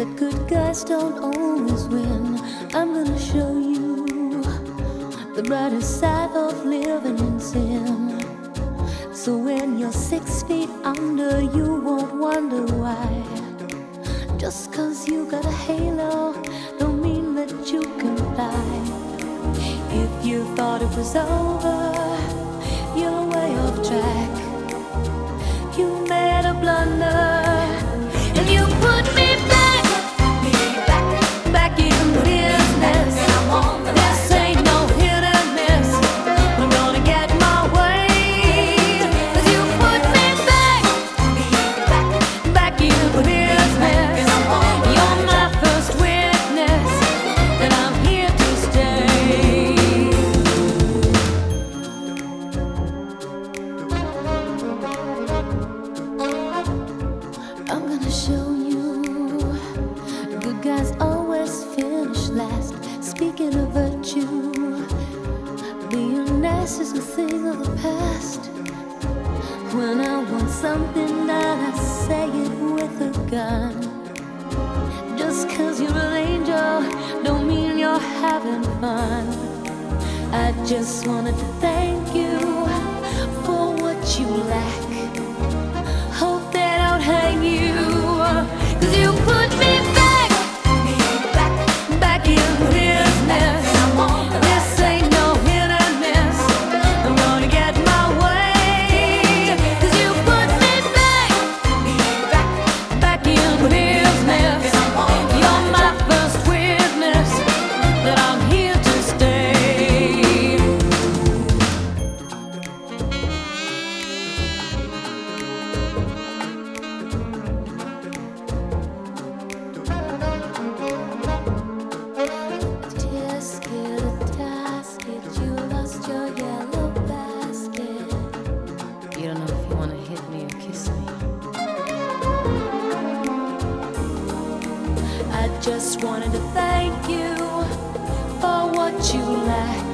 that good guys don't always win. I'm gonna show you the brighter side of living in sin. So when you're six feet under, you won't wonder why. Just cause you got a halo, don't mean that you can fly. If you thought it was over, you're way off track. Is a thing of the past. When I want something done, I say it with a gun. Just cause you're an angel, don't mean you're having fun. I just wanted to thank I just wanted to thank you for what you lack.